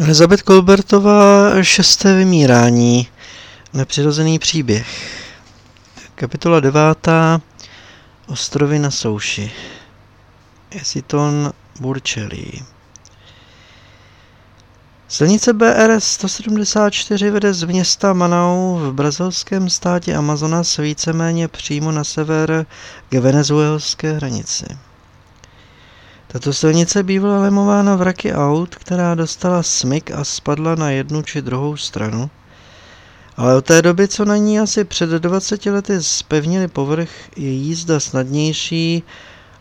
Elizabeth Kolbertová Šesté vymírání. Nepřirozený příběh. Kapitola devátá. Ostrovy na souši. Esiton Burčelí. Silnice BR 174 vede z města Manau v brazilském státě Amazonas víceméně přímo na sever k venezuelské hranici. Tato silnice bývala lemována vraky aut, která dostala smyk a spadla na jednu či druhou stranu. Ale od té doby, co na ní asi před 20 lety zpevnili povrch, je jízda snadnější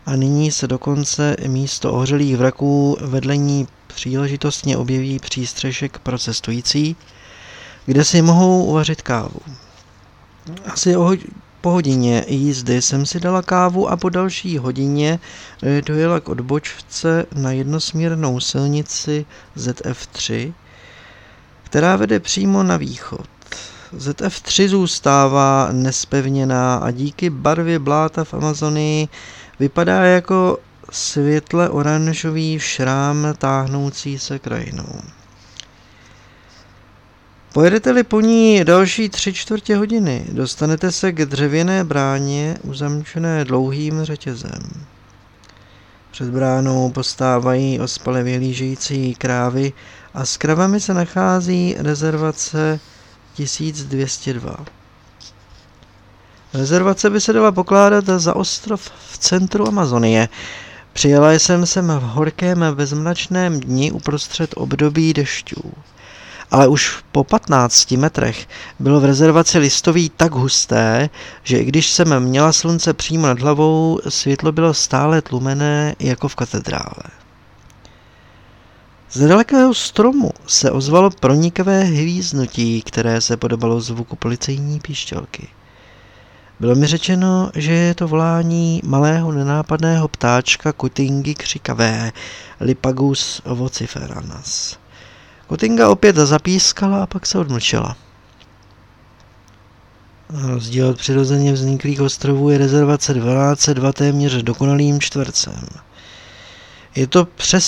a nyní se dokonce místo ohřelých vraků vedle ní příležitostně objeví přístřešek pro cestující, kde si mohou uvařit kávu. Asi o po hodině jízdy jsem si dala kávu a po další hodině eh, dojela k odbočce na jednosměrnou silnici ZF3, která vede přímo na východ. ZF3 zůstává nespevněná a díky barvě bláta v Amazonii vypadá jako světle oranžový šrám táhnoucí se krajinou. Pojedete-li po ní další tři čtvrtě hodiny, dostanete se k dřevěné bráně uzamčené dlouhým řetězem. Před bránou postávají ospale vyhlížející krávy a s kravami se nachází rezervace 1202. Rezervace by se dala pokládat za ostrov v centru Amazonie. Přijela jsem sem v horkém bezmračném dni uprostřed období dešťů ale už po 15 metrech bylo v rezervaci listoví tak husté, že i když jsem měla slunce přímo nad hlavou, světlo bylo stále tlumené jako v katedrále. Z nedalekého stromu se ozvalo pronikavé hvíznutí, které se podobalo zvuku policejní píšťalky. Bylo mi řečeno, že je to volání malého nenápadného ptáčka kutingy křikavé Lipagus vociferanas. Kotinga opět zapískala a pak se odmlčela. Na rozdíl od přirozeně vzniklých ostrovů je rezervace 1202 téměř dokonalým čtvercem. Je to přes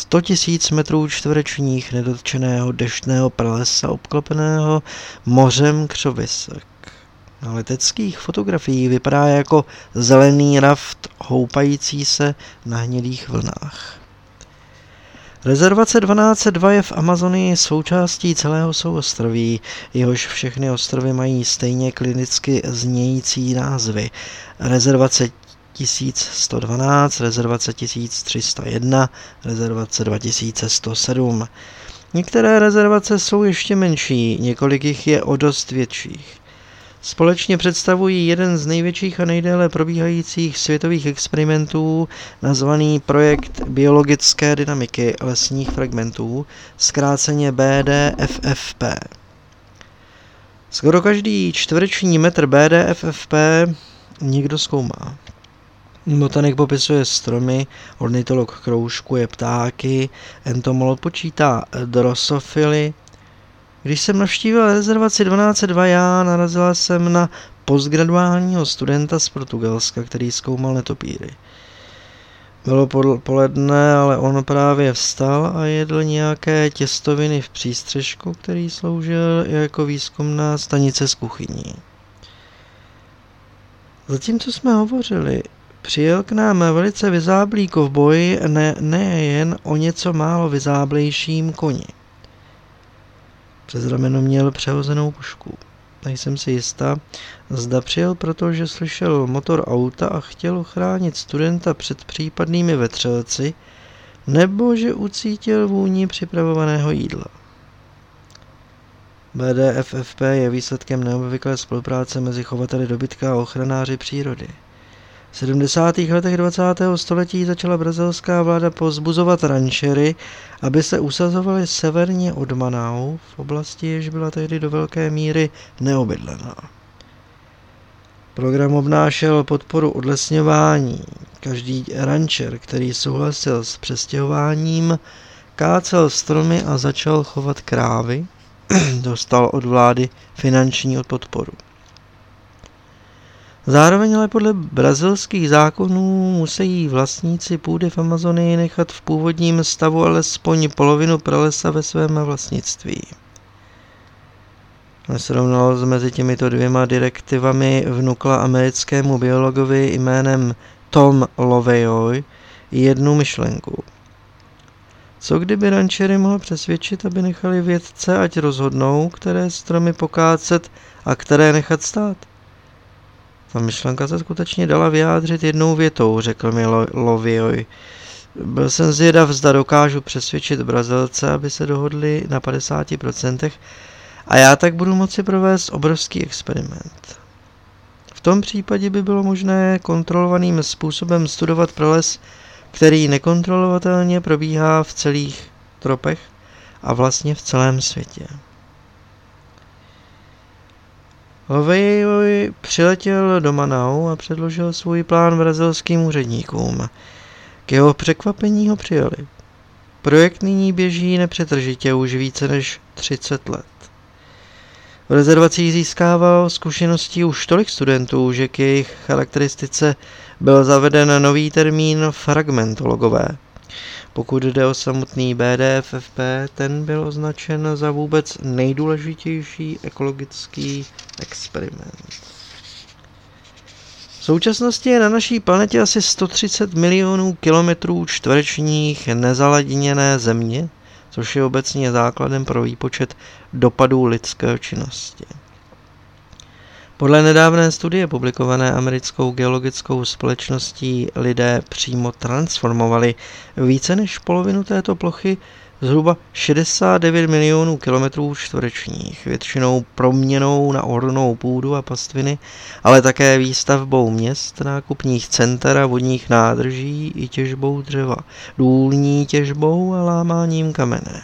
100 000 metrů čtverečních nedotčeného deštného pralesa obklopeného mořem křovisek. Na leteckých fotografiích vypadá jako zelený raft houpající se na hnědých vlnách. Rezervace 1202 je v Amazonii součástí celého souostroví, jehož všechny ostrovy mají stejně klinicky znějící názvy. Rezervace 1112, rezervace 1301, rezervace 2107. Některé rezervace jsou ještě menší, několik jich je o dost větších. Společně představují jeden z největších a nejdéle probíhajících světových experimentů nazvaný projekt biologické dynamiky lesních fragmentů, zkráceně BDFFP. Skoro každý čtvereční metr BDFFP někdo zkoumá. Botanik popisuje stromy, ornitolog kroužkuje ptáky, entomolog počítá drosofily, když jsem navštívil rezervaci 1202 já, narazila jsem na postgraduálního studenta z Portugalska, který zkoumal netopíry. Bylo poledne, ale on právě vstal a jedl nějaké těstoviny v přístřežku, který sloužil jako výzkumná stanice z kuchyní. Zatímco jsme hovořili, přijel k nám velice vyzáblý kovboj, ne, nejen o něco málo vyzáblejším koni. Přes rameno měl přehozenou pušku. Nejsem si jistá, zda přijel proto, že slyšel motor auta a chtěl ochránit studenta před případnými vetřelci, nebo že ucítil vůni připravovaného jídla. BDFFP je výsledkem neobvyklé spolupráce mezi chovateli dobytka a ochranáři přírody. V 70. letech 20. století začala brazilská vláda pozbuzovat rančery, aby se usazovali severně od Manau, v oblasti, jež byla tehdy do velké míry neobydlená. Program obnášel podporu odlesňování. Každý rančer, který souhlasil s přestěhováním, kácel stromy a začal chovat krávy, dostal od vlády finanční podporu. Zároveň ale podle brazilských zákonů musí vlastníci půdy v Amazonii nechat v původním stavu alespoň polovinu pralesa ve svém vlastnictví. Nesrovnalost mezi těmito dvěma direktivami vnukla americkému biologovi jménem Tom Lovejoy jednu myšlenku. Co kdyby rančery mohl přesvědčit, aby nechali vědce, ať rozhodnou, které stromy pokácet a které nechat stát? Ta myšlenka se skutečně dala vyjádřit jednou větou, řekl mi Lovioj. Byl jsem zvědav, zda dokážu přesvědčit Brazilce, aby se dohodli na 50% a já tak budu moci provést obrovský experiment. V tom případě by bylo možné kontrolovaným způsobem studovat proles, který nekontrolovatelně probíhá v celých tropech a vlastně v celém světě. Hovejoj přiletěl do Manau a předložil svůj plán brazilským úředníkům. K jeho překvapení ho přijali. Projekt nyní běží nepřetržitě už více než 30 let. V rezervacích získával zkušeností už tolik studentů, že k jejich charakteristice byl zaveden nový termín fragmentologové. Pokud jde o samotný BDFFP, ten byl označen za vůbec nejdůležitější ekologický experiment. V současnosti je na naší planetě asi 130 milionů kilometrů čtverečních nezaladěněné země, což je obecně základem pro výpočet dopadů lidské činnosti. Podle nedávné studie publikované americkou geologickou společností lidé přímo transformovali více než polovinu této plochy zhruba 69 milionů kilometrů čtverečních, většinou proměnou na ornou půdu a pastviny, ale také výstavbou měst, nákupních center a vodních nádrží i těžbou dřeva, důlní těžbou a lámáním kamene.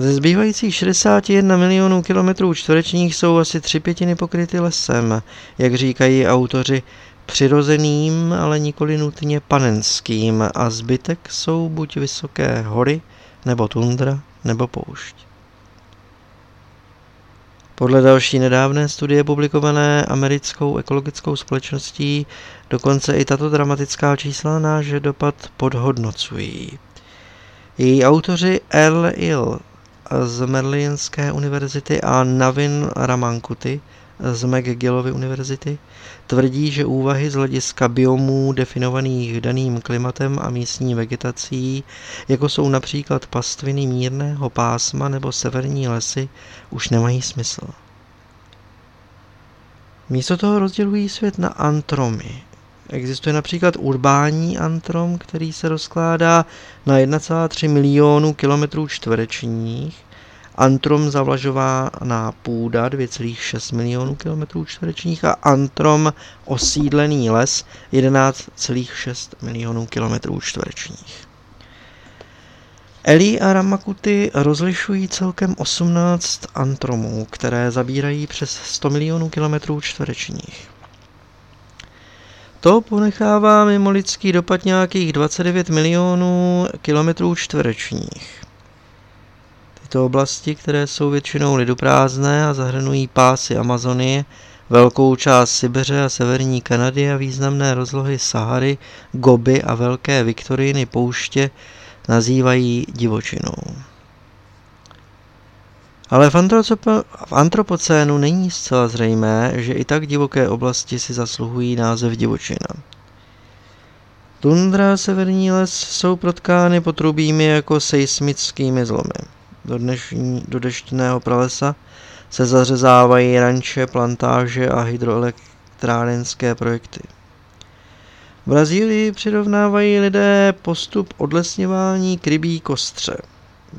Ze zbývajících 61 milionů kilometrů čtverečních jsou asi tři pětiny pokryty lesem, jak říkají autoři, přirozeným, ale nikoli nutně panenským a zbytek jsou buď vysoké hory, nebo tundra, nebo poušť. Podle další nedávné studie publikované americkou ekologickou společností dokonce i tato dramatická čísla náš dopad podhodnocují. Její autoři L. Ill z Merlinské univerzity a Navin Ramankuty z McGillovy univerzity tvrdí, že úvahy z hlediska biomů definovaných daným klimatem a místní vegetací, jako jsou například pastviny mírného pásma nebo severní lesy, už nemají smysl. Místo toho rozdělují svět na antromy. Existuje například urbání antrom, který se rozkládá na 1,3 milionu kilometrů čtverečních Antrom zavlažovaná půda 2,6 milionů km čtverečních a Antrom osídlený les 11,6 milionů km čtverečních. Eli a Ramakuty rozlišují celkem 18 antromů, které zabírají přes 100 milionů km čtverečních. To ponechává mimo lidský dopad nějakých 29 milionů kilometrů čtverečních. Tyto oblasti, které jsou většinou liduprázdné a zahrnují pásy Amazonie, velkou část Sibiře a severní Kanady a významné rozlohy Sahary, Goby a Velké Viktoriny pouště, nazývají divočinou. Ale v, v antropocénu není zcela zřejmé, že i tak divoké oblasti si zasluhují název divočina. Tundra a severní les jsou protkány potrubími jako seismickými zlomy. Do, dnešní, do deštného pralesa se zařezávají ranče, plantáže a hydroelektrárenské projekty. V Brazílii přirovnávají lidé postup odlesňování k rybí kostře.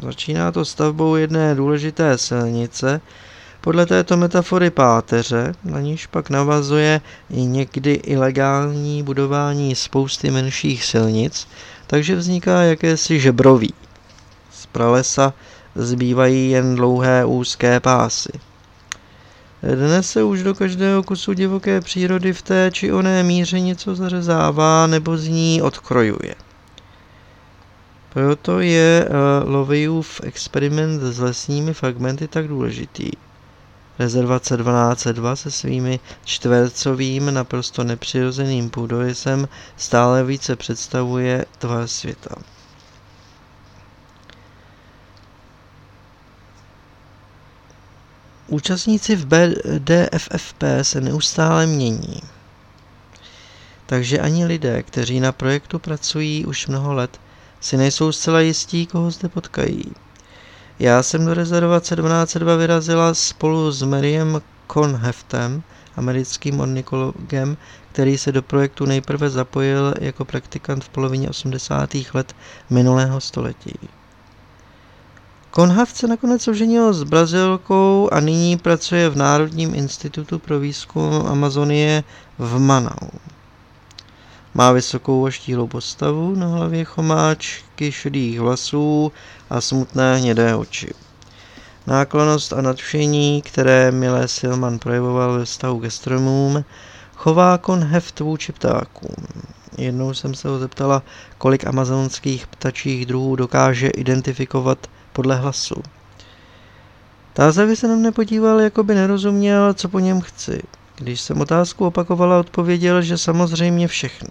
Začíná to stavbou jedné důležité silnice, podle této metafory páteře, na níž pak navazuje i někdy ilegální budování spousty menších silnic, takže vzniká jakési žebroví. Z pralesa zbývají jen dlouhé úzké pásy. Dnes se už do každého kusu divoké přírody v té či oné míře něco zařezává nebo z ní odkrojuje. Proto je uh, Lovejův experiment s lesními fragmenty tak důležitý. Rezervace 1202 se svými čtvercovým, naprosto nepřirozeným půdorysem stále více představuje tvar světa. Účastníci v BDFFP se neustále mění. Takže ani lidé, kteří na projektu pracují už mnoho let, si nejsou zcela jistí, koho zde potkají. Já jsem do rezervace 1202 vyrazila spolu s Mariem Conheftem, americkým ornikologem, který se do projektu nejprve zapojil jako praktikant v polovině 80. let minulého století. Konhaft se nakonec oženil s Brazilkou a nyní pracuje v Národním institutu pro výzkum Amazonie v Manau. Má vysokou a štíhlou postavu, na hlavě chomáčky šedých vlasů a smutné hnědé oči. Náklonost a nadšení, které Milé Silman projevoval ve vztahu ke stromům, chová kon heft vůči ptákům. Jednou jsem se ho zeptala, kolik amazonských ptačích druhů dokáže identifikovat podle hlasu. Tázavě se na mne podíval, jako by nerozuměl, co po něm chci. Když jsem otázku opakovala, odpověděl, že samozřejmě všechny.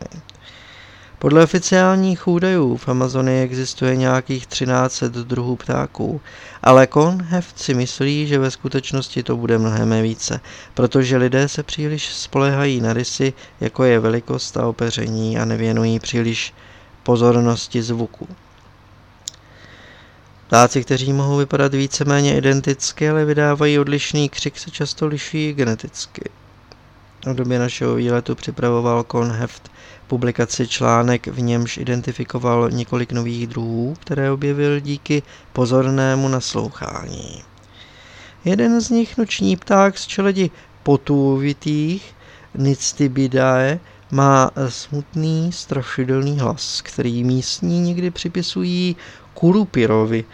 Podle oficiálních údajů v Amazonii existuje nějakých 13 druhů ptáků, ale Konheft si myslí, že ve skutečnosti to bude mnohem více, protože lidé se příliš spolehají na rysy, jako je velikost a opeření a nevěnují příliš pozornosti zvuku. Ptáci, kteří mohou vypadat víceméně identicky, ale vydávají odlišný křik, se často liší geneticky. V době našeho výletu připravoval Konheft publikaci článek, v němž identifikoval několik nových druhů, které objevil díky pozornému naslouchání. Jeden z nich, noční pták z čeledi potůvitých, Nictibidae, má smutný, strašidelný hlas, který místní někdy připisují Kurupirovi,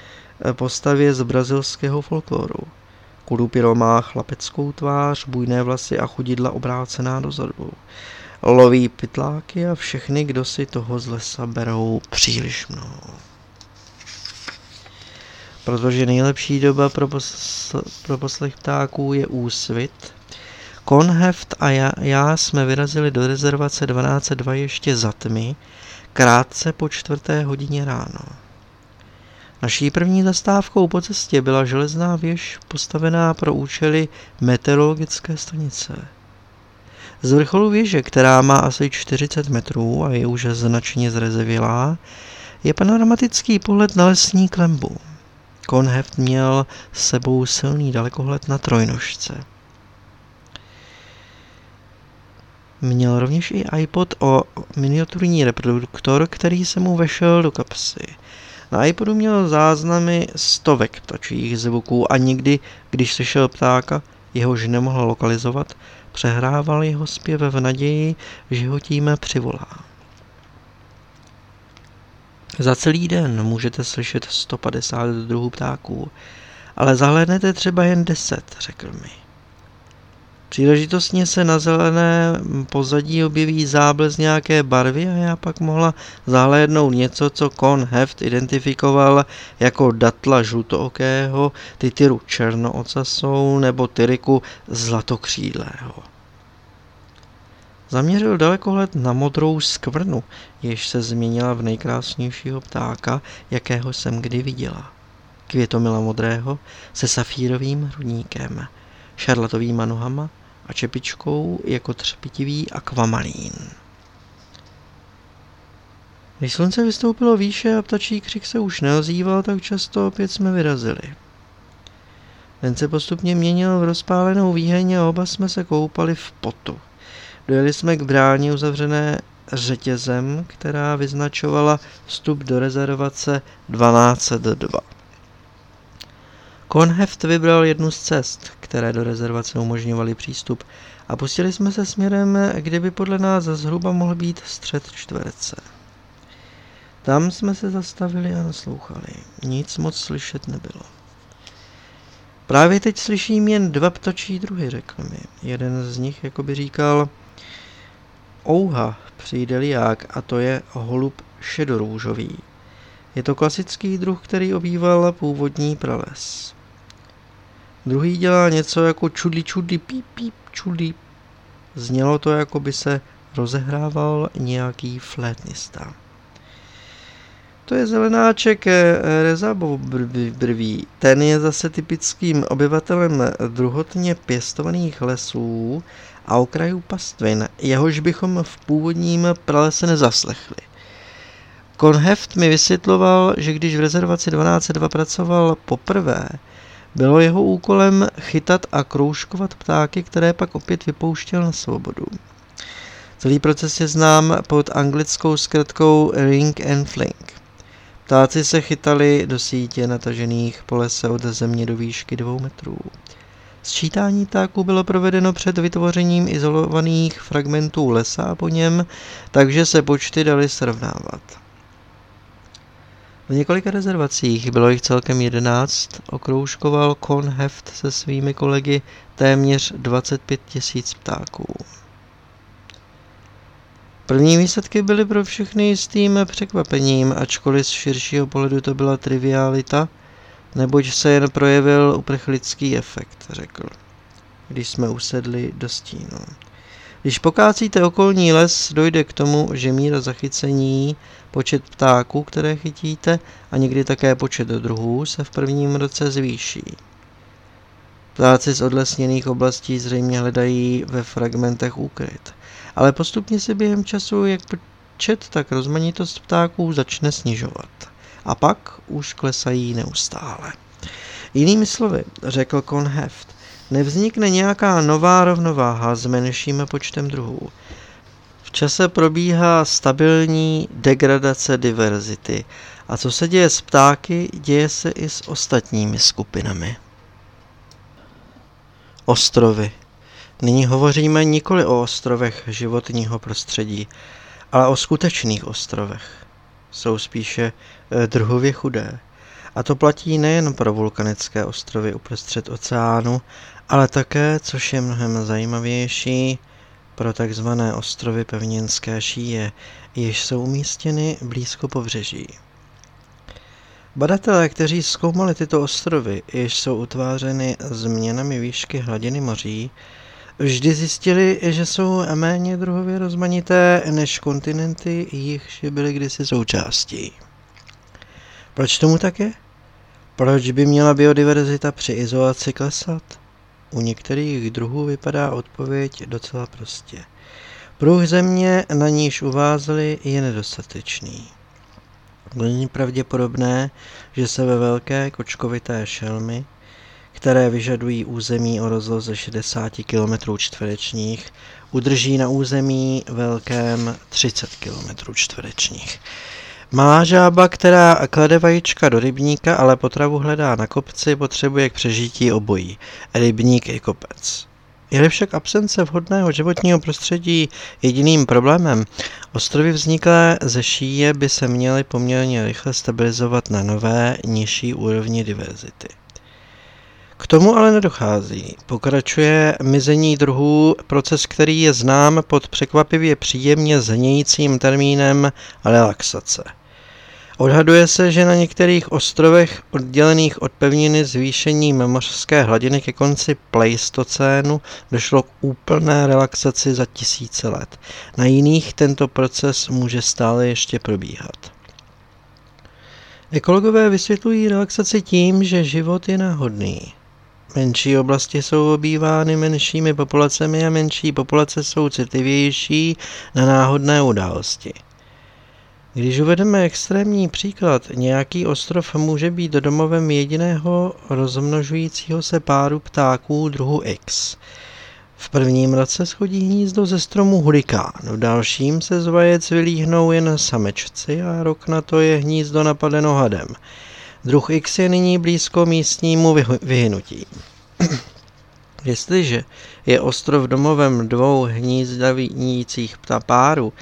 postavě z brazilského folkloru. Kurupiro má chlapeckou tvář, bujné vlasy a chudidla obrácená dozadu. Loví pytláky a všechny, kdo si toho z lesa berou příliš mnoho. Protože nejlepší doba pro, posl- pro poslech ptáků je úsvit. Konheft a já, já jsme vyrazili do rezervace 12.2 ještě za tmy, krátce po čtvrté hodině ráno. Naší první zastávkou po cestě byla železná věž postavená pro účely meteorologické stanice. Z vrcholu věže, která má asi 40 metrů a je už značně zrezevělá, je panoramatický pohled na lesní klembu. Konheft měl s sebou silný dalekohled na trojnožce. Měl rovněž i iPod o miniaturní reproduktor, který se mu vešel do kapsy. Na iPodu měl záznamy stovek ptačích zvuků a někdy, když slyšel ptáka, jehož nemohl lokalizovat, přehrával jeho zpěv v naději, že ho tím přivolá. Za celý den můžete slyšet 150 druhů ptáků, ale zahlednete třeba jen 10, řekl mi. Příležitostně se na zelené pozadí objeví záblesk nějaké barvy a já pak mohla zahlédnout něco, co Kon Heft identifikoval jako datla žlutookého, tytyru černoocasou nebo tyriku zlatokřídlého. Zaměřil dalekohled na modrou skvrnu, jež se změnila v nejkrásnějšího ptáka, jakého jsem kdy viděla. Květomila modrého se safírovým hrudníkem, šarlatovýma nohama a čepičkou jako třpitivý akvamalín. Když slunce vystoupilo výše a ptačí křik se už neozýval, tak často opět jsme vyrazili. Den se postupně měnil v rozpálenou výheň a oba jsme se koupali v potu. Dojeli jsme k bráně uzavřené řetězem, která vyznačovala vstup do rezervace 1202. Konheft vybral jednu z cest, které do rezervace umožňovaly přístup a pustili jsme se směrem, kde by podle nás zhruba mohl být střed čtverce. Tam jsme se zastavili a naslouchali. Nic moc slyšet nebylo. Právě teď slyším jen dva ptačí druhy, řekl mi. Jeden z nich jako by říkal Ouha, přijde jak, a to je holub šedorůžový. Je to klasický druh, který obýval původní prales. Druhý dělá něco jako čudli čudli píp píp čudli. Znělo to, jako by se rozehrával nějaký flétnista. To je zelenáček eh, rezabov brví. Ten je zase typickým obyvatelem druhotně pěstovaných lesů a okrajů pastvin, jehož bychom v původním pralese nezaslechli. Konheft mi vysvětloval, že když v rezervaci 1202 pracoval poprvé, bylo jeho úkolem chytat a kroužkovat ptáky, které pak opět vypouštěl na svobodu. Celý proces je znám pod anglickou zkratkou ring and fling. Ptáci se chytali do sítě natažených po lese od země do výšky dvou metrů. Sčítání ptáků bylo provedeno před vytvořením izolovaných fragmentů lesa po něm, takže se počty daly srovnávat. V několika rezervacích, bylo jich celkem 11, okroužkoval Kon Heft se svými kolegy téměř 25 tisíc ptáků. První výsledky byly pro všechny jistým překvapením, ačkoliv z širšího pohledu to byla trivialita, neboť se jen projevil uprchlický efekt, řekl, když jsme usedli do stínu. Když pokácíte okolní les, dojde k tomu, že míra zachycení, počet ptáků, které chytíte a někdy také počet druhů se v prvním roce zvýší. Ptáci z odlesněných oblastí zřejmě hledají ve fragmentech úkryt, ale postupně se během času jak počet, tak rozmanitost ptáků začne snižovat. A pak už klesají neustále. Jinými slovy, řekl Konheft, nevznikne nějaká nová rovnováha s menším počtem druhů. Čase probíhá stabilní degradace diverzity a co se děje s ptáky, děje se i s ostatními skupinami. Ostrovy. Nyní hovoříme nikoli o ostrovech životního prostředí, ale o skutečných ostrovech. Jsou spíše eh, druhově chudé. A to platí nejen pro vulkanické ostrovy uprostřed oceánu, ale také, což je mnohem zajímavější, pro takzvané ostrovy pevninské šíje, jež jsou umístěny blízko pobřeží. Badatelé, kteří zkoumali tyto ostrovy, jež jsou utvářeny změnami výšky hladiny moří, vždy zjistili, že jsou méně druhově rozmanité než kontinenty, jichž byly kdysi součástí. Proč tomu tak je? Proč by měla biodiverzita při izolaci klesat? U některých druhů vypadá odpověď docela prostě. Pruh země, na níž uvázli, je nedostatečný. Není pravděpodobné, že se ve velké kočkovité šelmy, které vyžadují území o rozloze 60 km čtverečních, udrží na území velkém 30 km čtverečních. Malá žába, která klade vajíčka do rybníka, ale potravu hledá na kopci, potřebuje k přežití obojí, rybník i kopec. Je však absence vhodného životního prostředí jediným problémem, ostrovy vzniklé ze šíje by se měly poměrně rychle stabilizovat na nové, nižší úrovni diverzity. K tomu ale nedochází. Pokračuje mizení druhů, proces, který je znám pod překvapivě příjemně znějícím termínem relaxace. Odhaduje se, že na některých ostrovech oddělených od pevniny zvýšením mořské hladiny ke konci pleistocénu došlo k úplné relaxaci za tisíce let. Na jiných tento proces může stále ještě probíhat. Ekologové vysvětlují relaxaci tím, že život je náhodný. Menší oblasti jsou obývány menšími populacemi a menší populace jsou citlivější na náhodné události. Když uvedeme extrémní příklad, nějaký ostrov může být domovem jediného rozmnožujícího se páru ptáků druhu X. V prvním roce schodí hnízdo ze stromu hurikán, v dalším se z vajec vylíhnou jen samečci a rok na to je hnízdo napadeno hadem. Druh X je nyní blízko místnímu vyhynutí. Jestliže je ostrov domovem dvou hnízdavících párů,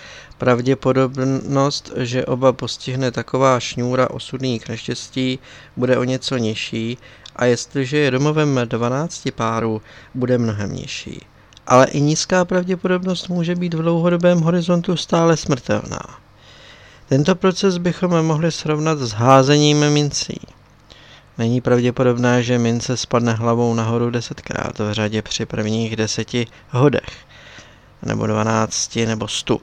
pravděpodobnost, že oba postihne taková šňůra osudných neštěstí, bude o něco nižší a jestliže je domovem 12 párů, bude mnohem nižší. Ale i nízká pravděpodobnost může být v dlouhodobém horizontu stále smrtelná. Tento proces bychom mohli srovnat s házením mincí. Není pravděpodobné, že mince spadne hlavou nahoru desetkrát v řadě při prvních deseti hodech, nebo dvanácti, nebo stu.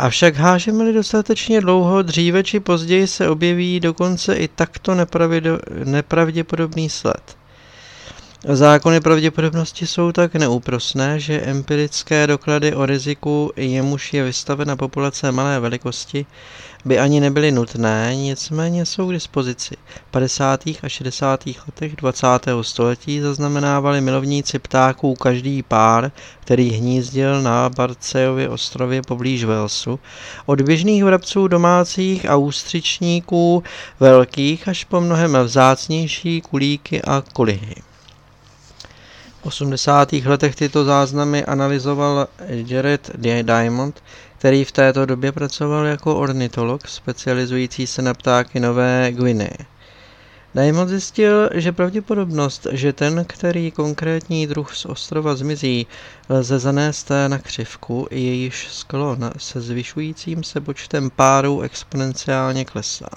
Avšak hážeme-li dostatečně dlouho, dříve či později se objeví dokonce i takto nepravděpodobný sled. Zákony pravděpodobnosti jsou tak neúprosné, že empirické doklady o riziku, jemuž je vystavena populace malé velikosti, by ani nebyly nutné, nicméně jsou k dispozici. V 50. a 60. letech 20. století zaznamenávali milovníci ptáků každý pár, který hnízdil na Barcejově ostrově poblíž Walesu, od běžných vrabců domácích a ústřičníků velkých až po mnohem vzácnější kulíky a kulihy. V 80. letech tyto záznamy analyzoval Jared Diamond, který v této době pracoval jako ornitolog specializující se na ptáky Nové Guineje. Diamond zjistil, že pravděpodobnost, že ten, který konkrétní druh z ostrova zmizí, lze zanést na křivku, jejíž sklon se zvyšujícím se počtem párů exponenciálně klesá.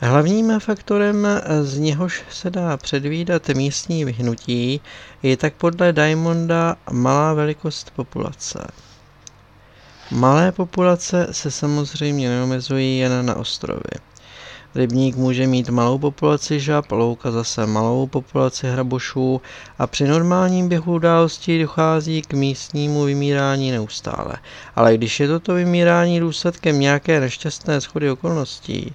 Hlavním faktorem, z něhož se dá předvídat místní vyhnutí, je tak podle Diamonda malá velikost populace. Malé populace se samozřejmě neomezují jen na ostrovy. Rybník může mít malou populaci žab, louka zase malou populaci hrabošů a při normálním běhu událostí dochází k místnímu vymírání neustále. Ale když je toto vymírání důsledkem nějaké nešťastné schody okolností,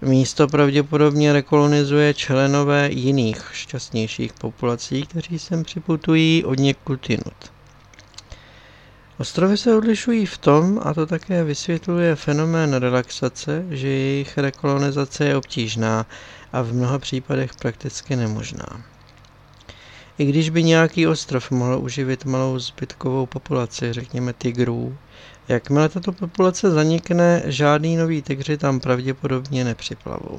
místo pravděpodobně rekolonizuje členové jiných šťastnějších populací, kteří sem připutují od někud jinut. Ostrovy se odlišují v tom, a to také vysvětluje fenomén relaxace, že jejich rekolonizace je obtížná a v mnoha případech prakticky nemožná. I když by nějaký ostrov mohl uživit malou zbytkovou populaci, řekněme tigrů, jakmile tato populace zanikne, žádný nový tygři tam pravděpodobně nepřiplavou.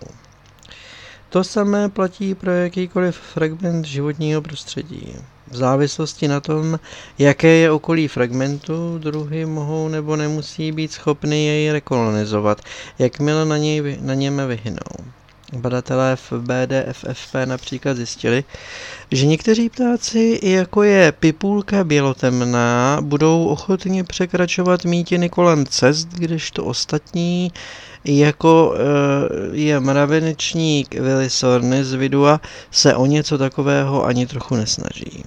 To samé platí pro jakýkoliv fragment životního prostředí. V závislosti na tom, jaké je okolí fragmentu, druhy mohou nebo nemusí být schopny jej rekolonizovat, jakmile na, něj, na něm vyhynou. Badatelé v BDFFP například zjistili, že někteří ptáci, jako je pipulka bělotemná, budou ochotně překračovat mítiny kolem cest, kdežto ostatní, jako eh, je mravenečník Willisorny z Vidua, se o něco takového ani trochu nesnaží.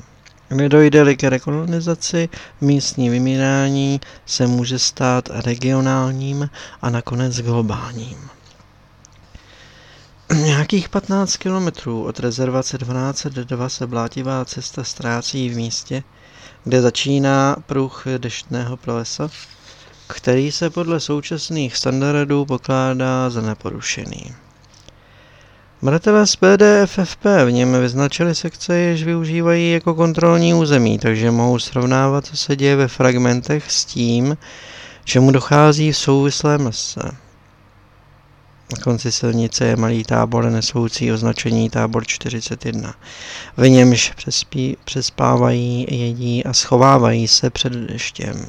Nedojde-li k rekolonizaci, místní vymírání se může stát regionálním a nakonec globálním. Nějakých 15 kilometrů od rezervace 1202 se blátivá cesta ztrácí v místě, kde začíná pruh deštného pralesa, který se podle současných standardů pokládá za neporušený. Bratelé z PDFFP v něm vyznačili sekce, jež využívají jako kontrolní území, takže mohou srovnávat, co se děje ve fragmentech s tím, čemu dochází v souvislém lese. Na konci silnice je malý tábor nesoucí označení tábor 41. V němž přespí, přespávají, jedí a schovávají se před deštěm.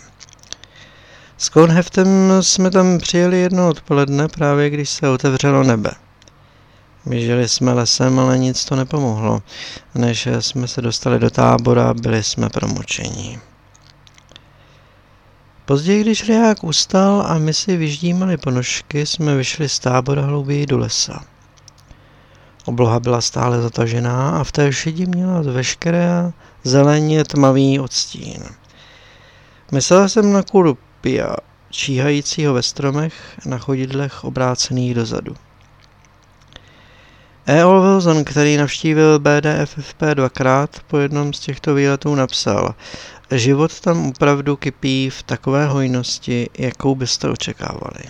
S Konheftem jsme tam přijeli jedno odpoledne, právě když se otevřelo nebe. Běželi jsme lesem, ale nic to nepomohlo. Než jsme se dostali do tábora, byli jsme promočení. Později, když reák ustal a my si vyždímali ponožky, jsme vyšli z tábora hlouběji do lesa. Obloha byla stále zatažená a v té šedi měla veškeré zeleně tmavý odstín. Myslel jsem na kurupia, číhajícího ve stromech na chodidlech obrácených dozadu. E.O. Wilson, který navštívil BDFFP dvakrát, po jednom z těchto výletů napsal Život tam opravdu kypí v takové hojnosti, jakou byste očekávali.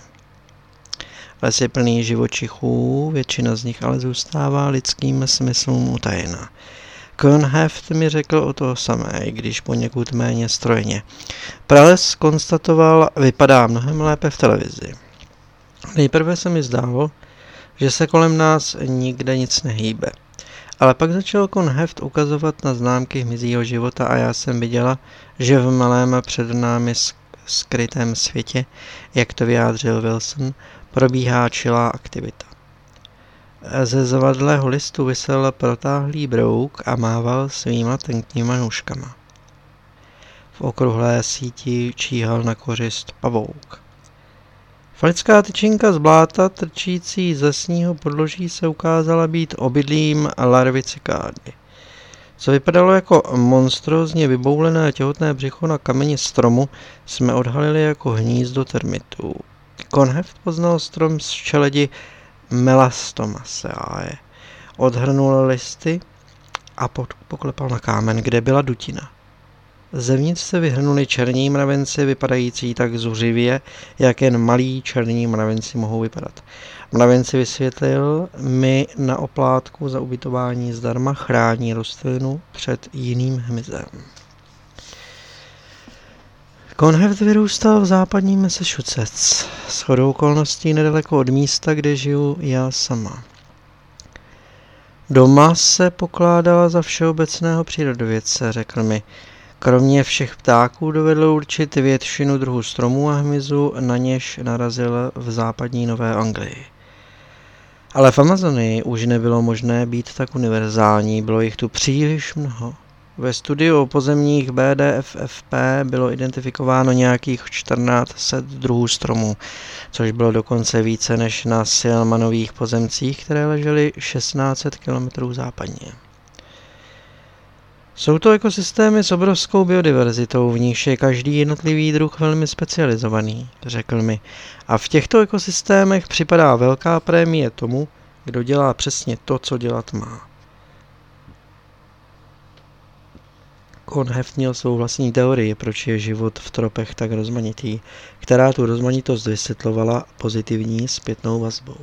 Les je plný živočichů, většina z nich ale zůstává lidským smyslům utajena. Kornheft mi řekl o to samé, i když poněkud méně strojně. Prales konstatoval, vypadá mnohem lépe v televizi. Nejprve se mi zdálo, že se kolem nás nikde nic nehýbe. Ale pak začal Heft ukazovat na známky hmyzího života a já jsem viděla, že v malém před námi skrytém světě, jak to vyjádřil Wilson, probíhá čilá aktivita. Ze zavadlého listu vysel protáhlý brouk a mával svýma tenkýma nůžkama. V okruhlé síti číhal na kořist pavouk. Falická tyčinka z bláta, trčící ze sního podloží, se ukázala být obydlím larvy cikády. Co vypadalo jako monstrózně vyboulené těhotné břicho na kameni stromu, jsme odhalili jako hnízdo termitů. Konheft poznal strom z čeledi Melastomaceae. Odhrnul listy a poklepal na kámen, kde byla dutina. Zevnitř se vyhrnuli černí mravenci, vypadající tak zuřivě, jak jen malí černí mravenci mohou vypadat. Mravenci vysvětlil, mi na oplátku za ubytování zdarma chrání rostlinu před jiným hmyzem. Konheft vyrůstal v západním Massachusetts, s chodou okolností nedaleko od místa, kde žiju já sama. Doma se pokládala za všeobecného přírodovědce, řekl mi. Kromě všech ptáků dovedl určit většinu druhů stromů a hmyzu, na něž narazil v západní Nové Anglii. Ale v Amazonii už nebylo možné být tak univerzální, bylo jich tu příliš mnoho. Ve studiu o pozemních BDFFP bylo identifikováno nějakých 1400 druhů stromů, což bylo dokonce více než na Silmanových pozemcích, které ležely 1600 km západně. Jsou to ekosystémy s obrovskou biodiverzitou, v níž je každý jednotlivý druh velmi specializovaný, řekl mi. A v těchto ekosystémech připadá velká prémie tomu, kdo dělá přesně to, co dělat má. Conheft měl svou vlastní teorii, proč je život v tropech tak rozmanitý, která tu rozmanitost vysvětlovala pozitivní zpětnou vazbou.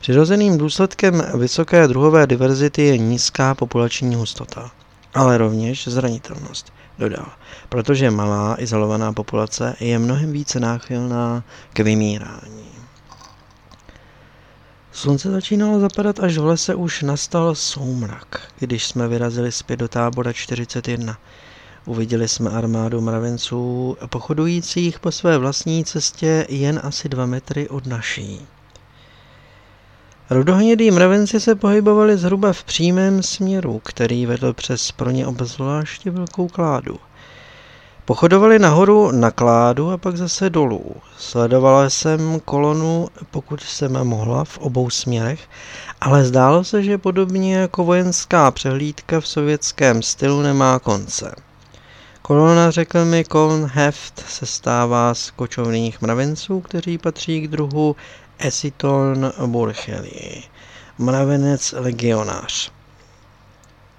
Přirozeným důsledkem vysoké druhové diverzity je nízká populační hustota ale rovněž zranitelnost, dodal, protože malá izolovaná populace je mnohem více náchylná k vymírání. Slunce začínalo zapadat, až v lese už nastal soumrak, když jsme vyrazili zpět do tábora 41. Uviděli jsme armádu mravenců pochodujících po své vlastní cestě jen asi dva metry od naší. Rudohnědý mravenci se pohybovali zhruba v přímém směru, který vedl přes pro ně obzvláště velkou kládu. Pochodovali nahoru na kládu a pak zase dolů. Sledovala jsem kolonu, pokud jsem mohla, v obou směrech, ale zdálo se, že podobně jako vojenská přehlídka v sovětském stylu nemá konce. Kolona, řekl mi Colin Heft, se stává z kočovných mravenců, kteří patří k druhu Esiton Burcheli, mravenec legionář.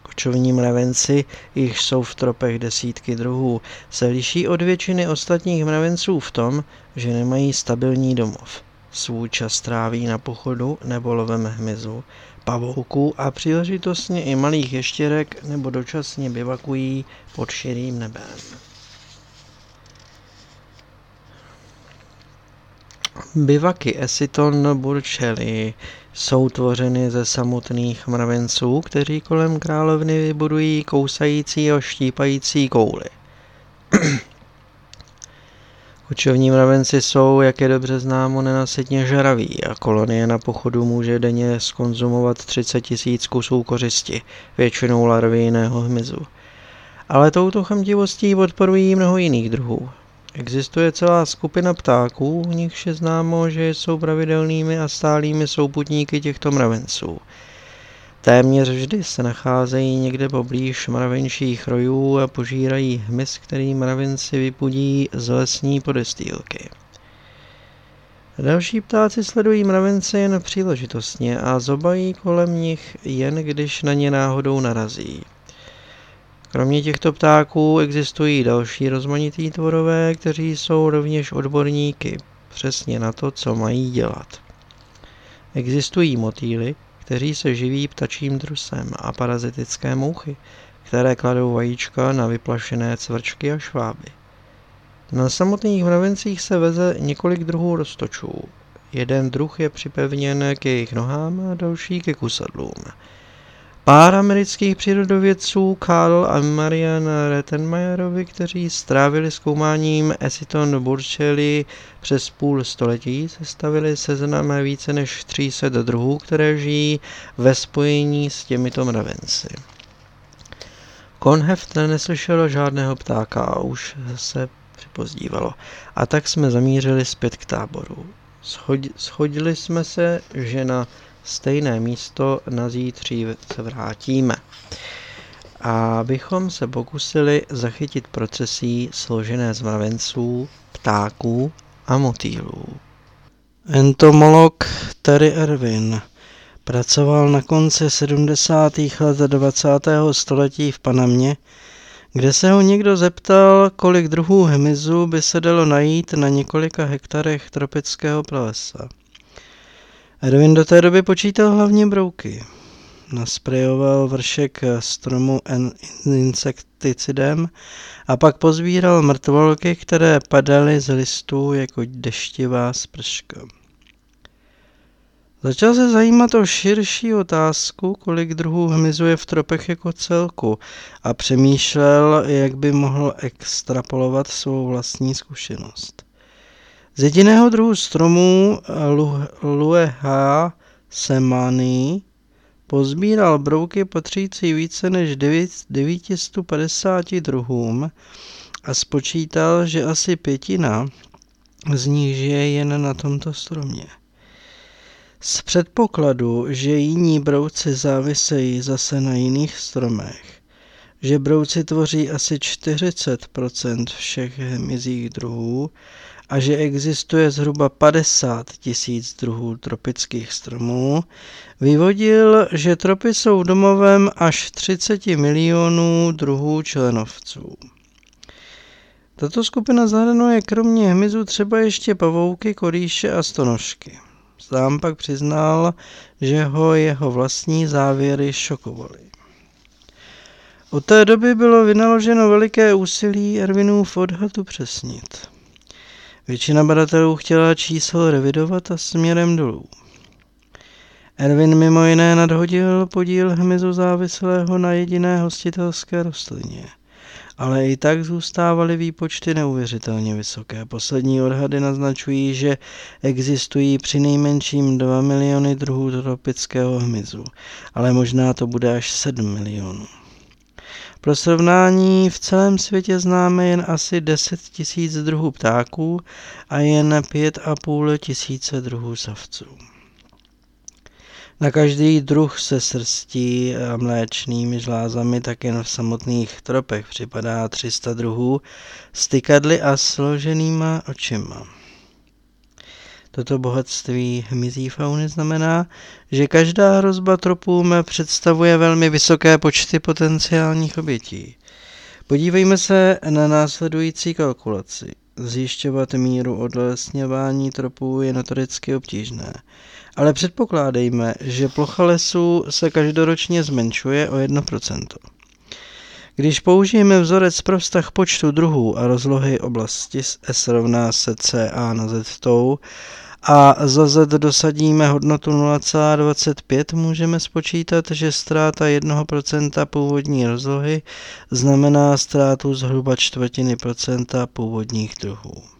Kočovní mravenci, již jsou v tropech desítky druhů, se liší od většiny ostatních mravenců v tom, že nemají stabilní domov. Svůj čas tráví na pochodu nebo lovem hmyzu, pavouků a příležitostně i malých ještěrek nebo dočasně bivakují pod širým nebem. Bivaky Esiton Burčely jsou tvořeny ze samotných mravenců, kteří kolem královny vybudují kousající a štípající kouly. Kočovní mravenci jsou, jak je dobře známo, nenasytně žraví a kolonie na pochodu může denně skonzumovat 30 tisíc kusů kořisti, většinou larvy jiného hmyzu. Ale touto chamtivostí podporují mnoho jiných druhů. Existuje celá skupina ptáků, u nichž je známo, že jsou pravidelnými a stálými souputníky těchto mravenců. Téměř vždy se nacházejí někde poblíž mravenčích rojů a požírají hmyz, který mravenci vypudí z lesní podestýlky. Další ptáci sledují mravence jen příležitostně a zobají kolem nich jen když na ně náhodou narazí. Kromě těchto ptáků existují další rozmanitý tvorové, kteří jsou rovněž odborníky přesně na to, co mají dělat. Existují motýly, kteří se živí ptačím drusem a parazitické mouchy, které kladou vajíčka na vyplašené cvrčky a šváby. Na samotných mravencích se veze několik druhů roztočů. Jeden druh je připevněn k jejich nohám a další ke kusadlům. Pár amerických přírodovědců Karl a Marian Rettenmeyerovi, kteří strávili zkoumáním Esiton burcheli přes půl století, sestavili seznam více než 300 druhů, které žijí ve spojení s těmito mravenci. Konheft neslyšelo žádného ptáka a už se připozdívalo. A tak jsme zamířili zpět k táboru. Schodili jsme se, že na stejné místo na zítří se vrátíme. A bychom se pokusili zachytit procesí složené z mravenců, ptáků a motýlů. Entomolog Terry Erwin pracoval na konci 70. let 20. století v Panamě, kde se ho někdo zeptal, kolik druhů hmyzu by se dalo najít na několika hektarech tropického pralesa. Edwin do té doby počítal hlavně brouky. Nasprejoval vršek stromu insekticidem a pak pozbíral mrtvolky, které padaly z listů jako deštivá sprška. Začal se zajímat o širší otázku, kolik druhů hmyzu je v tropech jako celku a přemýšlel, jak by mohl extrapolovat svou vlastní zkušenost. Z jediného druhu stromů Lueha semani pozbíral brouky patřící více než 950 druhům a spočítal, že asi pětina z nich žije jen na tomto stromě. Z předpokladu, že jiní brouci závisejí zase na jiných stromech, že brouci tvoří asi 40% všech hmyzích druhů a že existuje zhruba 50 tisíc druhů tropických stromů, vyvodil, že tropy jsou domovem až 30 milionů druhů členovců. Tato skupina zahrnuje kromě hmyzu třeba ještě pavouky, korýše a stonožky. Sám pak přiznal, že ho jeho vlastní závěry šokovaly. Od té doby bylo vynaloženo veliké úsilí Ervinův odhad upřesnit. Většina badatelů chtěla číslo revidovat a směrem dolů. Erwin mimo jiné nadhodil podíl hmyzu závislého na jediné hostitelské rostlině. Ale i tak zůstávaly výpočty neuvěřitelně vysoké. Poslední odhady naznačují, že existují při nejmenším 2 miliony druhů tropického hmyzu, ale možná to bude až 7 milionů. Pro srovnání v celém světě známe jen asi 10 tisíc druhů ptáků a jen 5,5 tisíce druhů savců. Na každý druh se srstí a mléčnými žlázami tak jen v samotných tropech připadá 300 druhů s tykadly a složenýma očima. Toto bohatství hmyzí fauny znamená, že každá hrozba tropům představuje velmi vysoké počty potenciálních obětí. Podívejme se na následující kalkulaci. Zjišťovat míru odlesňování tropů je notoricky obtížné. Ale předpokládejme, že plocha lesů se každoročně zmenšuje o 1%. Když použijeme vzorec pro vztah počtu druhů a rozlohy oblasti S rovná se CA na Z tou, a za Z dosadíme hodnotu 0,25, můžeme spočítat, že ztráta 1% původní rozlohy znamená ztrátu zhruba čtvrtiny procenta původních druhů.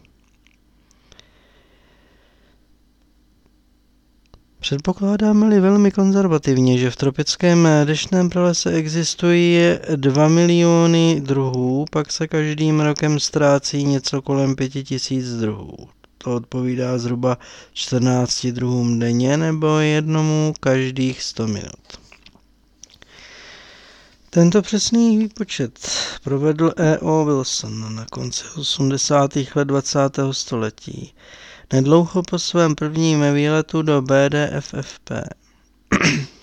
Předpokládáme-li velmi konzervativně, že v tropickém deštném pralese existují 2 miliony druhů, pak se každým rokem ztrácí něco kolem 5000 druhů to odpovídá zhruba 14 druhům denně nebo jednomu každých 100 minut. Tento přesný výpočet provedl E.O. Wilson na konci 80. let 20. století, nedlouho po svém prvním výletu do BDFFP.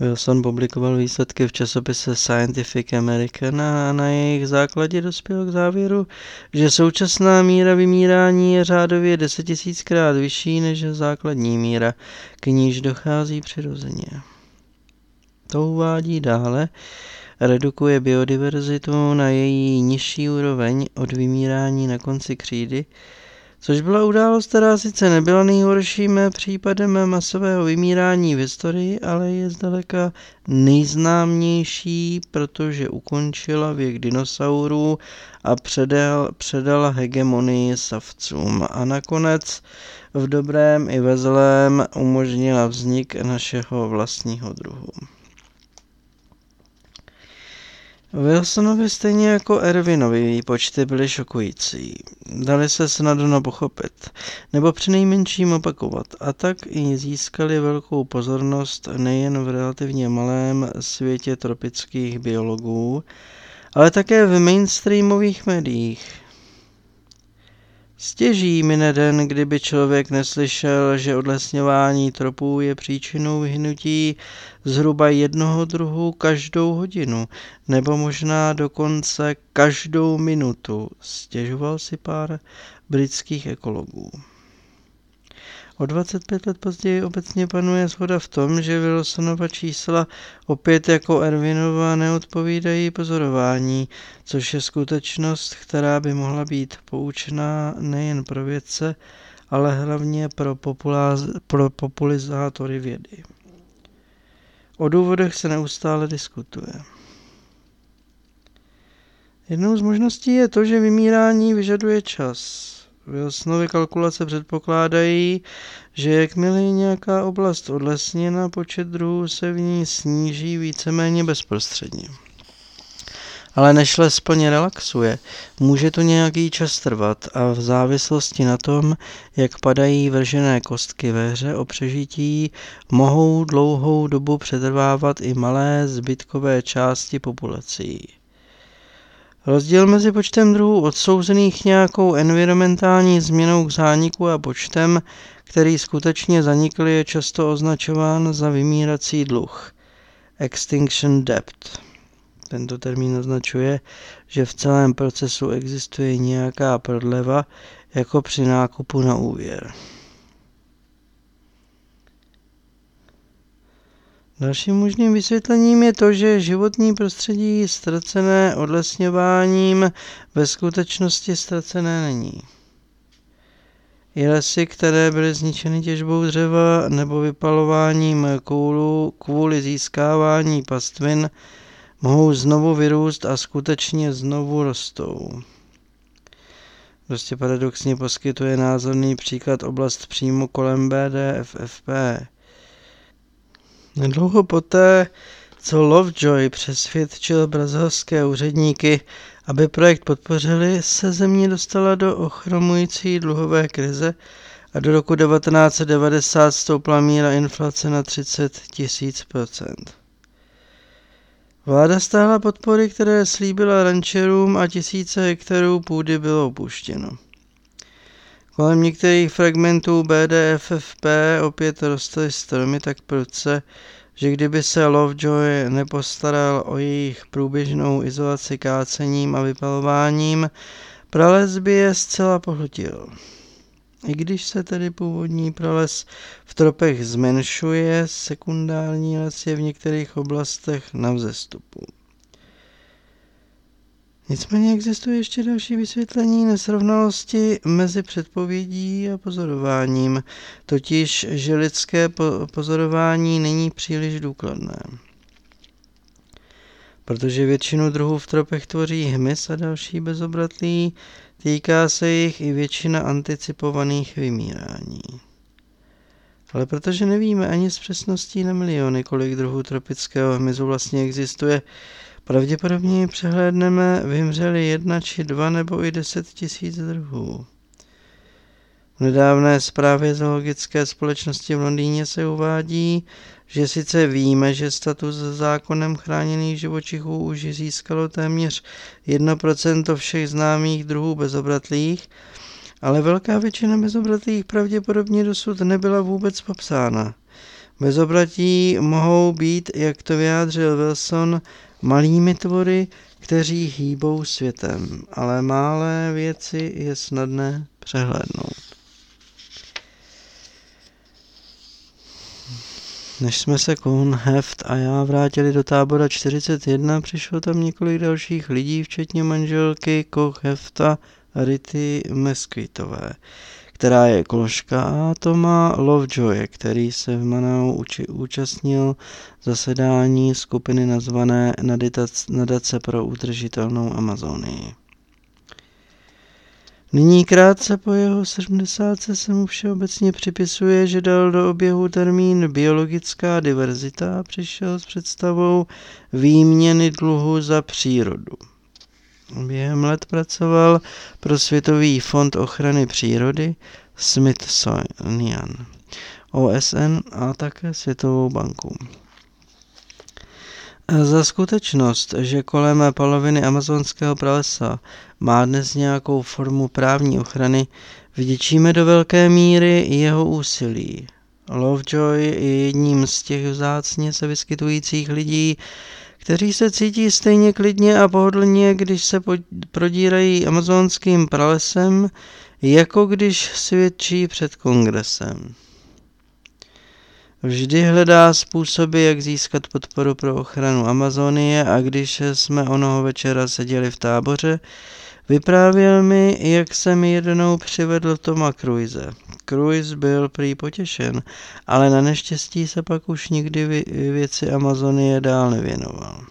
Wilson publikoval výsledky v časopise Scientific American a na jejich základě dospěl k závěru, že současná míra vymírání je řádově desetisíckrát vyšší než základní míra, k níž dochází přirozeně. To uvádí dále, redukuje biodiverzitu na její nižší úroveň od vymírání na konci křídy, Což byla událost, která sice nebyla nejhorším případem masového vymírání v historii, ale je zdaleka nejznámější, protože ukončila věk dinosaurů a předal, předala hegemonii savcům. A nakonec v dobrém i ve zlém umožnila vznik našeho vlastního druhu. Wilsonovi stejně jako Ervinovi výpočty byly šokující. Dali se snadno pochopit, nebo přinejmenším opakovat, a tak i získali velkou pozornost nejen v relativně malém světě tropických biologů, ale také v mainstreamových médiích. Stěží mine den, kdyby člověk neslyšel, že odlesňování tropů je příčinou vyhnutí zhruba jednoho druhu každou hodinu, nebo možná dokonce každou minutu, stěžoval si pár britských ekologů. O 25 let později obecně panuje shoda v tom, že Wilsonova čísla opět jako Erwinova neodpovídají pozorování, což je skutečnost, která by mohla být poučná nejen pro vědce, ale hlavně pro, populáz- pro populizátory vědy. O důvodech se neustále diskutuje. Jednou z možností je to, že vymírání vyžaduje čas. Wilsonovy kalkulace předpokládají, že jakmile je nějaká oblast odlesněna, počet druhů se v ní sníží víceméně bezprostředně. Ale než les plně relaxuje, může to nějaký čas trvat a v závislosti na tom, jak padají vržené kostky ve hře o přežití, mohou dlouhou dobu přetrvávat i malé zbytkové části populací. Rozdíl mezi počtem druhů odsouzených nějakou environmentální změnou k zániku a počtem, který skutečně zanikl, je často označován za vymírací dluh. Extinction debt. Tento termín označuje, že v celém procesu existuje nějaká prodleva, jako při nákupu na úvěr. Dalším možným vysvětlením je to, že životní prostředí ztracené odlesňováním ve skutečnosti ztracené není. I lesy, které byly zničeny těžbou dřeva nebo vypalováním koulu kvůli získávání pastvin, mohou znovu vyrůst a skutečně znovu rostou. Prostě paradoxně poskytuje názorný příklad oblast přímo kolem BDFFP. Nedlouho poté, co Lovejoy přesvědčil brazilské úředníky, aby projekt podpořili, se země dostala do ochromující dluhové krize a do roku 1990 stoupla míra inflace na 30 tisíc procent. Vláda stála podpory, které slíbila rančerům a tisíce hektarů půdy bylo opuštěno. Kolem některých fragmentů BDFFP opět rostly stromy tak prudce, že kdyby se Lovejoy nepostaral o jejich průběžnou izolaci kácením a vypalováním, prales by je zcela pohltil. I když se tedy původní prales v tropech zmenšuje, sekundární les je v některých oblastech na vzestupu. Nicméně existuje ještě další vysvětlení nesrovnalosti mezi předpovědí a pozorováním, totiž, že lidské pozorování není příliš důkladné. Protože většinu druhů v tropech tvoří hmyz a další bezobratlí, týká se jich i většina anticipovaných vymírání. Ale protože nevíme ani s přesností na miliony, kolik druhů tropického hmyzu vlastně existuje, Pravděpodobně přehlédneme vymřeli jedna či dva nebo i deset tisíc druhů. V nedávné zprávě zoologické společnosti v Londýně se uvádí, že sice víme, že status zákonem chráněných živočichů už získalo téměř 1% všech známých druhů bezobratlých, ale velká většina bezobratlých pravděpodobně dosud nebyla vůbec popsána. Bezobratí mohou být, jak to vyjádřil Wilson, malými tvory, kteří hýbou světem, ale malé věci je snadné přehlédnout. Než jsme se Kohn, Heft a já vrátili do tábora 41, přišlo tam několik dalších lidí, včetně manželky Koch Hefta Rity Mesquitové, která je ekoložka, a Toma Lovejoye, který se v Manau účastnil zasedání skupiny nazvané Nadace pro udržitelnou Amazonii. Nyní krátce po jeho 70. se mu všeobecně připisuje, že dal do oběhu termín biologická diverzita a přišel s představou výměny dluhu za přírodu. Během let pracoval pro Světový fond ochrany přírody, Smithsonian, OSN a také Světovou banku. Za skutečnost, že kolem poloviny amazonského pralesa má dnes nějakou formu právní ochrany, vděčíme do velké míry jeho úsilí. Lovejoy je jedním z těch vzácně se vyskytujících lidí, kteří se cítí stejně klidně a pohodlně, když se prodírají amazonským pralesem, jako když svědčí před kongresem. Vždy hledá způsoby, jak získat podporu pro ochranu Amazonie a když jsme onoho večera seděli v táboře, vyprávěl mi, jak se mi jednou přivedl Toma Cruise. Cruise byl prý potěšen, ale na neštěstí se pak už nikdy věci Amazonie dál nevěnoval.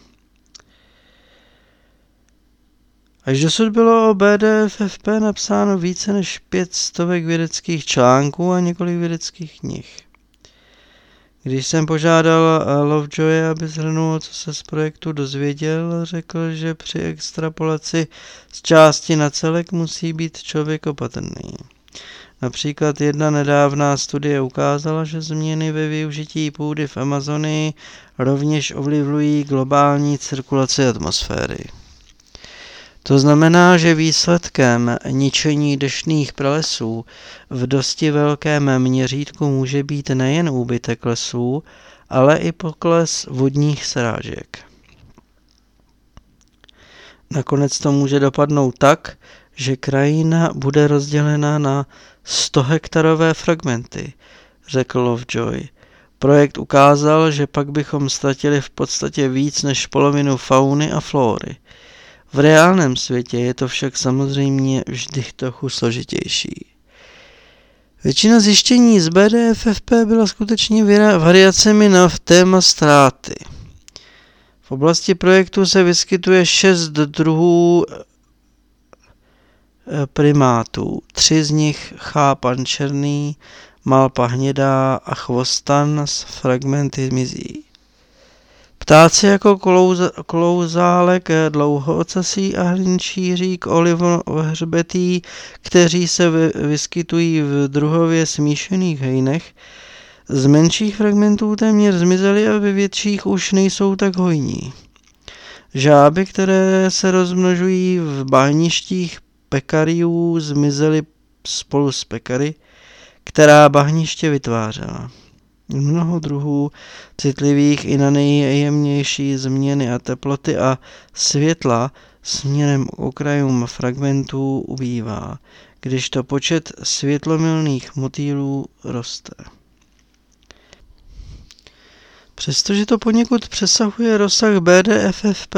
Až dosud bylo o BDFFP napsáno více než pět stovek vědeckých článků a několik vědeckých knih. Když jsem požádal Lovejoye, aby zhrnul, co se z projektu dozvěděl, řekl, že při extrapolaci z části na celek musí být člověk opatrný. Například jedna nedávná studie ukázala, že změny ve využití půdy v Amazonii rovněž ovlivňují globální cirkulaci atmosféry. To znamená, že výsledkem ničení deštných pralesů v dosti velkém měřítku může být nejen úbytek lesů, ale i pokles vodních srážek. Nakonec to může dopadnout tak, že krajina bude rozdělena na 100 hektarové fragmenty, řekl Lovejoy. Projekt ukázal, že pak bychom ztratili v podstatě víc než polovinu fauny a flóry. V reálném světě je to však samozřejmě vždy trochu složitější. Většina zjištění z BDFFP byla skutečně variacemi na téma ztráty. V oblasti projektu se vyskytuje šest druhů eh, primátů. Tři z nich chápan černý, malpa hnědá a chvostan s fragmenty mizí. Ptáci jako klouza, klouzálek, dlouhoocasí a hlinčířík olivohřbetý, kteří se vyskytují v druhově smíšených hejnech, z menších fragmentů téměř zmizely a ve větších už nejsou tak hojní. Žáby, které se rozmnožují v bahništích pekariů, zmizely spolu s pekary, která bahniště vytvářela. Mnoho druhů citlivých i na nejjemnější změny a teploty a světla směrem k okrajům fragmentů ubývá, když to počet světlomilných motýlů roste. Přestože to poněkud přesahuje rozsah BDFFP,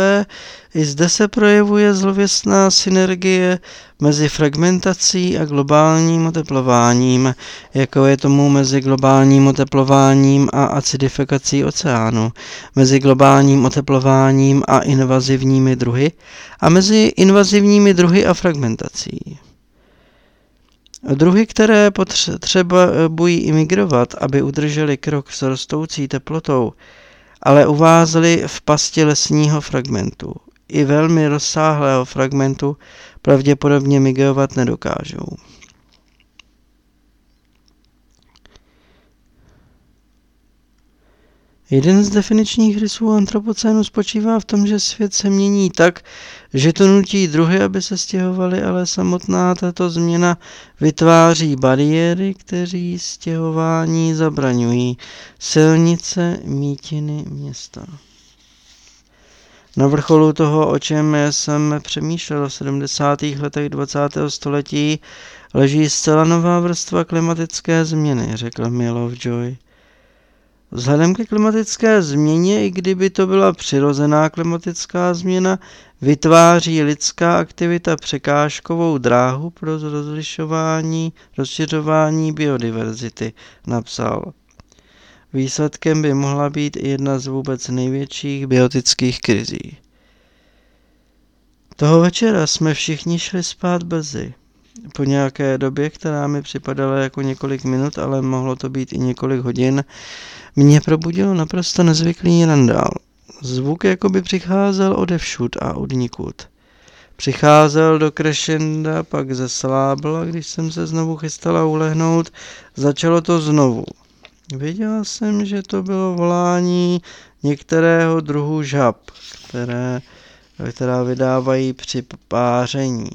i zde se projevuje zlověstná synergie mezi fragmentací a globálním oteplováním, jako je tomu mezi globálním oteplováním a acidifikací oceánu, mezi globálním oteplováním a invazivními druhy a mezi invazivními druhy a fragmentací. Druhy, které potřebují imigrovat, aby udrželi krok s rostoucí teplotou, ale uvázly v pasti lesního fragmentu. I velmi rozsáhlého fragmentu pravděpodobně migrovat nedokážou. Jeden z definičních rysů antropocénu spočívá v tom, že svět se mění tak, že to nutí druhy, aby se stěhovali, ale samotná tato změna vytváří bariéry, kteří stěhování zabraňují. Silnice, mítiny, města. Na vrcholu toho, o čem jsem přemýšlel v 70. letech 20. století, leží zcela nová vrstva klimatické změny, řekl mi Lovejoy. Vzhledem ke klimatické změně, i kdyby to byla přirozená klimatická změna, vytváří lidská aktivita překážkovou dráhu pro rozlišování, rozšiřování biodiverzity, napsal. Výsledkem by mohla být i jedna z vůbec největších biotických krizí. Toho večera jsme všichni šli spát brzy. Po nějaké době, která mi připadala jako několik minut, ale mohlo to být i několik hodin, mě probudil naprosto nezvyklý randál. Zvuk jako by přicházel odevšud a odnikud. Přicházel do krešenda, pak zeslábl a když jsem se znovu chystala ulehnout, začalo to znovu. Věděla jsem, že to bylo volání některého druhu žab, které, která vydávají při páření.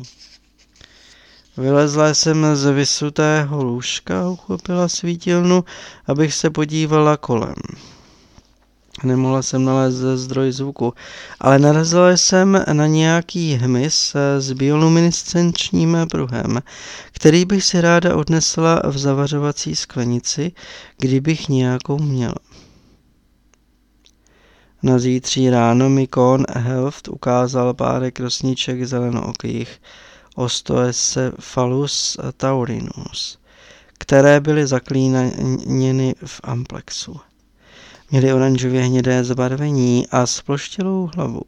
Vylezla jsem z vysutého lůžka a uchopila svítilnu, abych se podívala kolem. Nemohla jsem nalézt zdroj zvuku, ale narazila jsem na nějaký hmyz s bioluminescenčním pruhem, který bych si ráda odnesla v zavařovací sklenici, kdybych nějakou měla. Na zítří ráno mi Kohn Health ukázal párek rosníček zelenookých Ostoecephalus taurinus, které byly zaklíněny v amplexu. Měly oranžově hnědé zbarvení a sploštělou hlavu.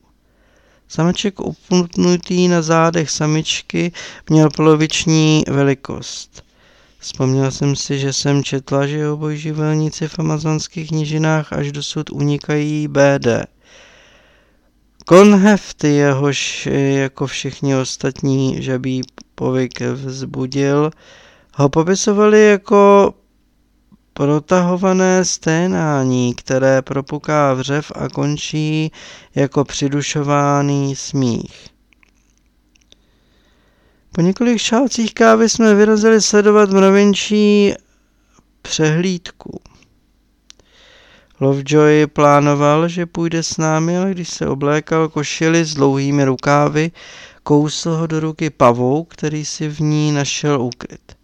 Sameček upnutnutý na zádech samičky měl poloviční velikost. Vzpomněl jsem si, že jsem četla, že obojživelníci v amazonských knižinách až dosud unikají BD. Konheft, jehož jako všichni ostatní žabí povyk vzbudil, ho popisovali jako protahované sténání, které propuká vřev a končí jako přidušovaný smích. Po několik šálcích kávy jsme vyrazili sledovat mravenčí přehlídku. Lovejoy plánoval, že půjde s námi, ale když se oblékal košili s dlouhými rukávy, kousl ho do ruky pavouk, který si v ní našel úkryt.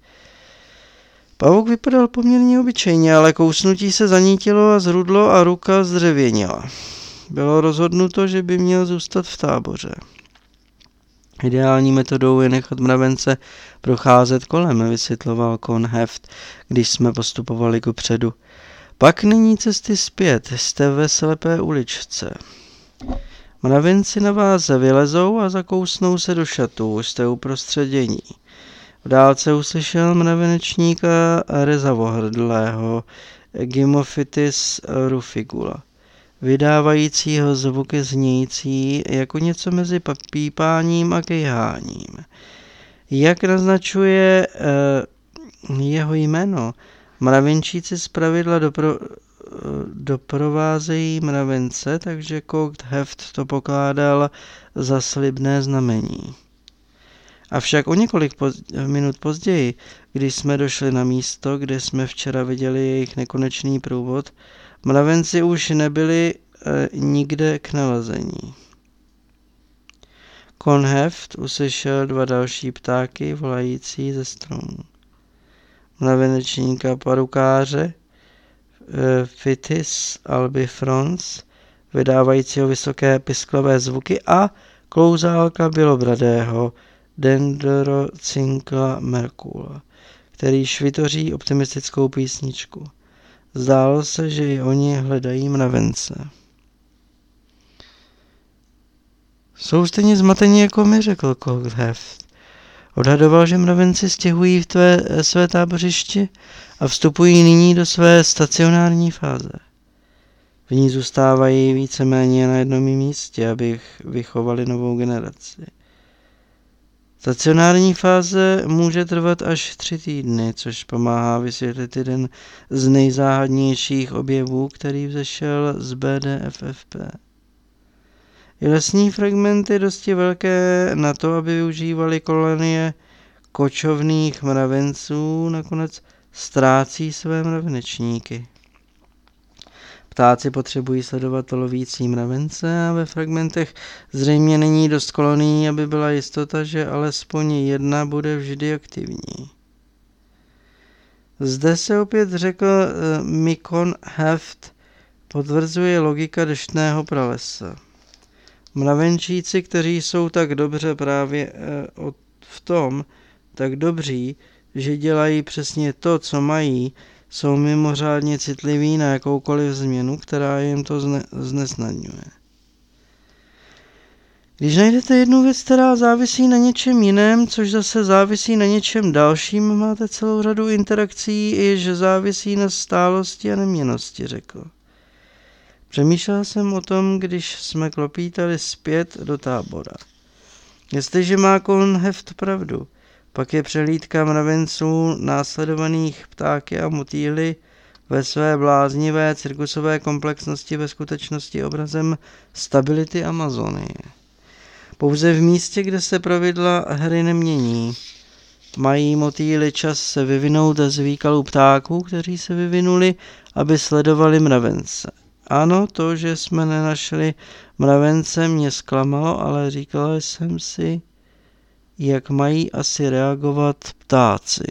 Pavouk vypadal poměrně obyčejně, ale kousnutí se zanítilo a zrudlo a ruka zdřevěnila. Bylo rozhodnuto, že by měl zůstat v táboře. Ideální metodou je nechat mravence procházet kolem, vysvětloval Heft, když jsme postupovali ku předu. Pak není cesty zpět, jste ve slepé uličce. Mravenci na vás vylezou a zakousnou se do šatů, jste uprostředění. V dálce uslyšel mravenečníka rezavohrdlého Gimophytis rufigula, vydávajícího zvuky znějící jako něco mezi pípáním a kejháním. Jak naznačuje uh, jeho jméno, mravenčíci zpravidla dopro, doprovázejí mravence, takže Kogt Heft to pokládal za slibné znamení. Avšak o několik poz- minut později, když jsme došli na místo, kde jsme včera viděli jejich nekonečný průvod, mravenci už nebyli e, nikde k nalezení. Konheft uslyšel dva další ptáky volající ze stromů. Mravenečníka parukáře, e, Fitis albifrons, vydávajícího vysoké pisklové zvuky a klouzálka bělobradého, Dendrocinkla Merkula, který švitoří optimistickou písničku. Zdálo se, že i oni hledají mravence. Jsou stejně zmatení jako mi, řekl Cogheft. Odhadoval, že mravenci stěhují v tvé, své tábořiště a vstupují nyní do své stacionární fáze. V ní zůstávají víceméně na jednom místě, abych vychovali novou generaci. Stacionární fáze může trvat až tři týdny, což pomáhá vysvětlit jeden z nejzáhadnějších objevů, který vzešel z BDFFP. Lesní fragmenty dosti velké na to, aby využívali kolonie kočovných mravenců, nakonec ztrácí své mravenečníky. Ptáci potřebují sledovat lovící mravence a ve fragmentech zřejmě není dost kolonií, aby byla jistota, že alespoň jedna bude vždy aktivní. Zde se opět řekl uh, Mikon Heft, potvrzuje logika deštného pralesa. Mravenčíci, kteří jsou tak dobře právě eh, v tom, tak dobří, že dělají přesně to, co mají, jsou mimořádně citliví na jakoukoliv změnu, která jim to zne, znesnadňuje. Když najdete jednu věc, která závisí na něčem jiném, což zase závisí na něčem dalším, máte celou řadu interakcí, že závisí na stálosti a neměnosti, řekl. Přemýšlel jsem o tom, když jsme klopítali zpět do tábora. Jestliže má Heft pravdu, pak je přelídka mravenců následovaných ptáky a motýly ve své bláznivé cirkusové komplexnosti ve skutečnosti obrazem stability Amazonie. Pouze v místě, kde se pravidla hry nemění, mají motýly čas se vyvinout z výkalů ptáků, kteří se vyvinuli, aby sledovali mravence. Ano, to, že jsme nenašli mravence, mě zklamalo, ale říkala jsem si, jak mají asi reagovat ptáci.